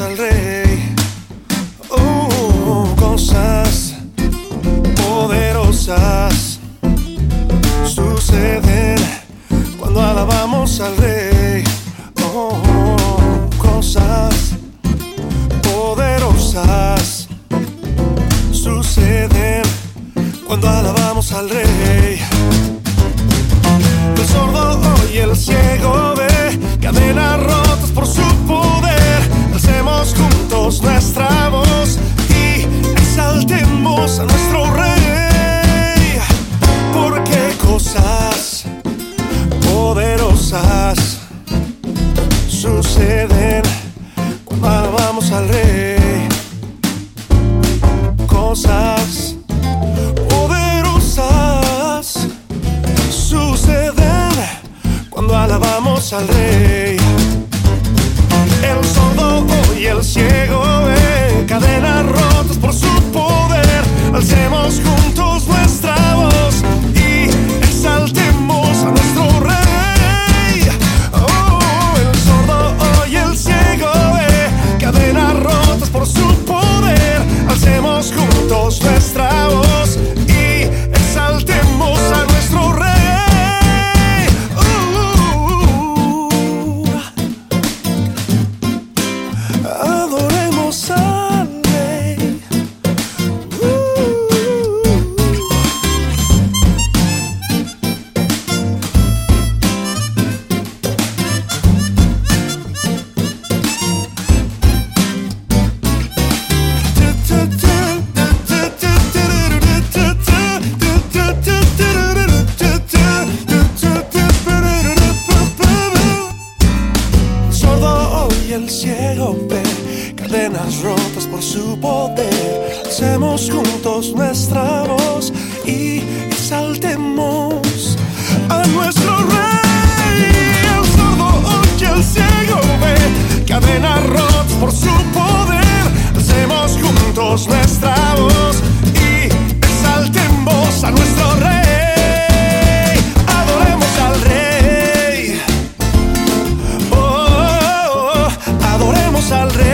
al rey. Oh, cosas poderosas suceden cuando alabamos al rey. Oh, cosas poderosas suceden cuando alabamos al rey. El sordo oye, el ciego ve, cadenas rotas por su poder. Alcemos juntos nuestra voz y exaltemos a nuestro rey. Porque cosas poderosas suceden cuando alabamos al rey. Cosas poderosas suceden cuando alabamos al rey. Juntos el cielo ve cadenas rotas por su poder. Hacemos juntos nuestra voz y exaltemos al rey.